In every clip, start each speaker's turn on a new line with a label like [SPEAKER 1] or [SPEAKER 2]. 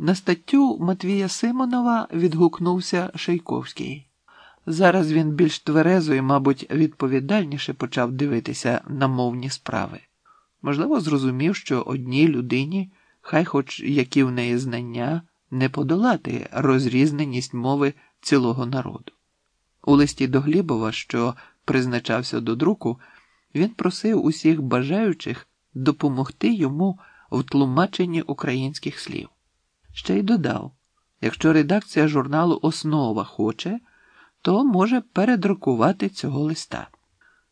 [SPEAKER 1] На статтю Матвія Симонова відгукнувся Шейковський. Зараз він більш тверезо і, мабуть, відповідальніше почав дивитися на мовні справи. Можливо, зрозумів, що одній людині, хай хоч які в неї знання, не подолати розрізненість мови цілого народу. У листі до Глібова, що призначався до друку, він просив усіх бажаючих допомогти йому в тлумаченні українських слів. Ще й додав: якщо редакція журналу Основа хоче, то може передрукувати цього листа.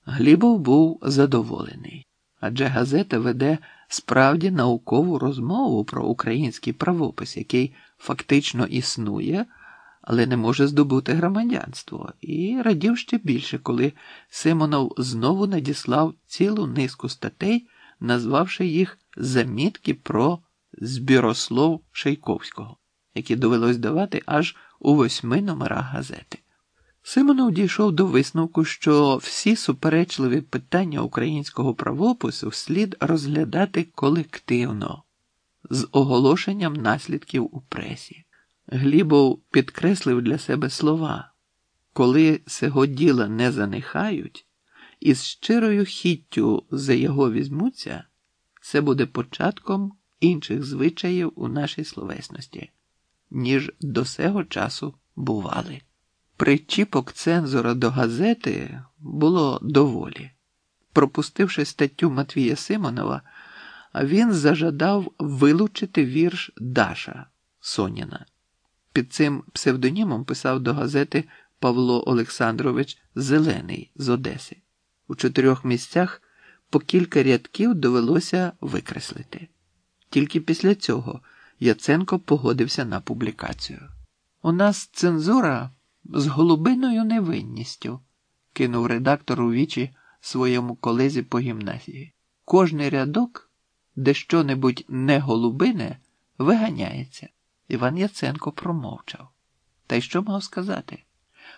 [SPEAKER 1] Глібов був задоволений, адже газета веде справді наукову розмову про український правопис, який фактично існує, але не може здобути громадянство, і радів ще більше, коли Симонов знову надіслав цілу низку статей, назвавши їх замітки про збірослов Шейковського, які довелось давати аж у восьми номерах газети. Симонов дійшов до висновку, що всі суперечливі питання українського правопису слід розглядати колективно з оголошенням наслідків у пресі. Глібов підкреслив для себе слова коли сего діла не занихають, і з щирою хіттю за його візьмуться, це буде початком інших звичаїв у нашій словесності, ніж до сего часу бували. Причіпок цензора до газети було доволі. Пропустивши статтю Матвія Симонова, він зажадав вилучити вірш Даша Соніна. Під цим псевдонімом писав до газети Павло Олександрович Зелений з Одеси. У чотирьох місцях по кілька рядків довелося викреслити. Тільки після цього Яценко погодився на публікацію. У нас цензура з голубиною невинністю, кинув редактор у вічі своєму колезі по гімназії. Кожний рядок, де що-небудь не голубине, виганяється. Іван Яценко промовчав. Та й що мав сказати,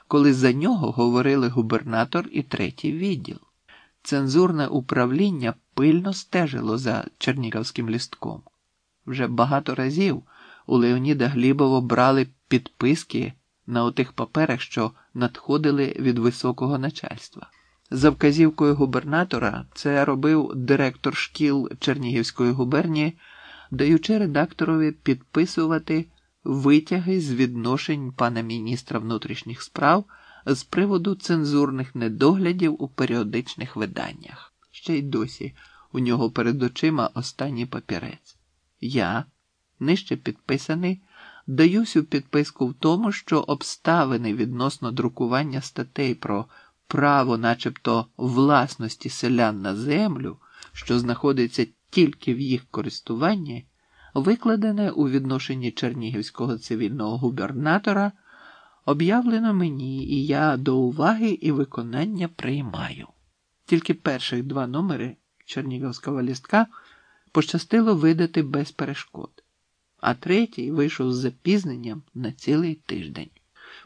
[SPEAKER 1] коли за нього говорили губернатор і третій відділ. Цензурне управління пильно стежило за Чернігівським лістком. Вже багато разів у Леоніда Глібова брали підписки на отих паперах, що надходили від високого начальства. За вказівкою губернатора це робив директор шкіл Чернігівської губернії, даючи редакторові підписувати витяги з відношень пана міністра внутрішніх справ з приводу цензурних недоглядів у періодичних виданнях. Ще й досі у нього перед очима останній папірець. Я, нижче підписаний, даюсь у підписку в тому, що обставини відносно друкування статей про право, начебто, власності селян на землю, що знаходиться тільки в їх користуванні, викладене у відношенні Чернігівського цивільного губернатора, об'явлено мені, і я до уваги і виконання приймаю. Тільки перших два номери Чернігівського лістка пощастило видати без перешкод, а третій вийшов з запізненням на цілий тиждень.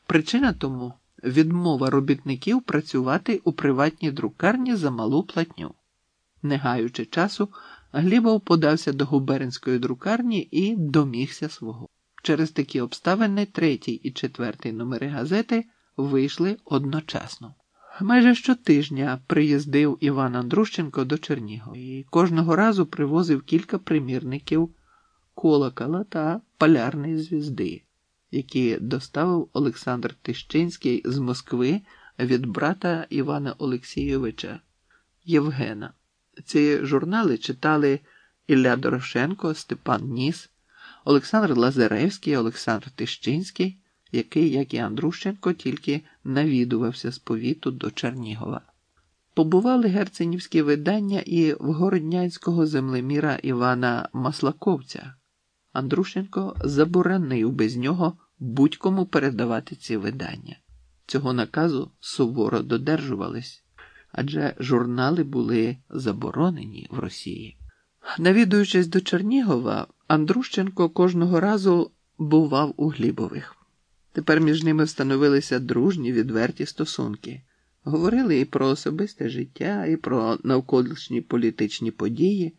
[SPEAKER 1] Причина тому відмова робітників працювати у приватній друкарні за малу платню. Не гаючи часу, Глібов подався до губернської друкарні і домігся свого. Через такі обставини третій і четвертий номери газети вийшли одночасно. Майже щотижня приїздив Іван Андрущенко до Чернігова і кожного разу привозив кілька примірників колокола та полярної звізди, які доставив Олександр Тищинський з Москви від брата Івана Олексійовича Євгена. Ці журнали читали Ілля Дорошенко, Степан Ніс, Олександр Лазаревський, Олександр Тищинський, який, як і Андрущенко, тільки навідувався з повіту до Чернігова. Побували герценівські видання і в городнянського землеміра Івана Маслаковця. Андрущенко заборонив без нього будь-кому передавати ці видання. Цього наказу суворо додержувались, адже журнали були заборонені в Росії. Навідуючись до Чернігова, Андрущенко кожного разу бував у Глібових. Тепер між ними встановилися дружні відверті стосунки. Говорили і про особисте життя, і про навколишні політичні події.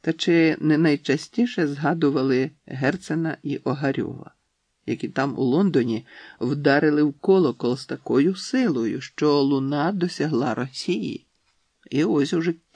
[SPEAKER 1] Та чи не найчастіше згадували Герцена і Огарьова, які там у Лондоні вдарили в колокол з такою силою, що луна досягла Росії. І ось уже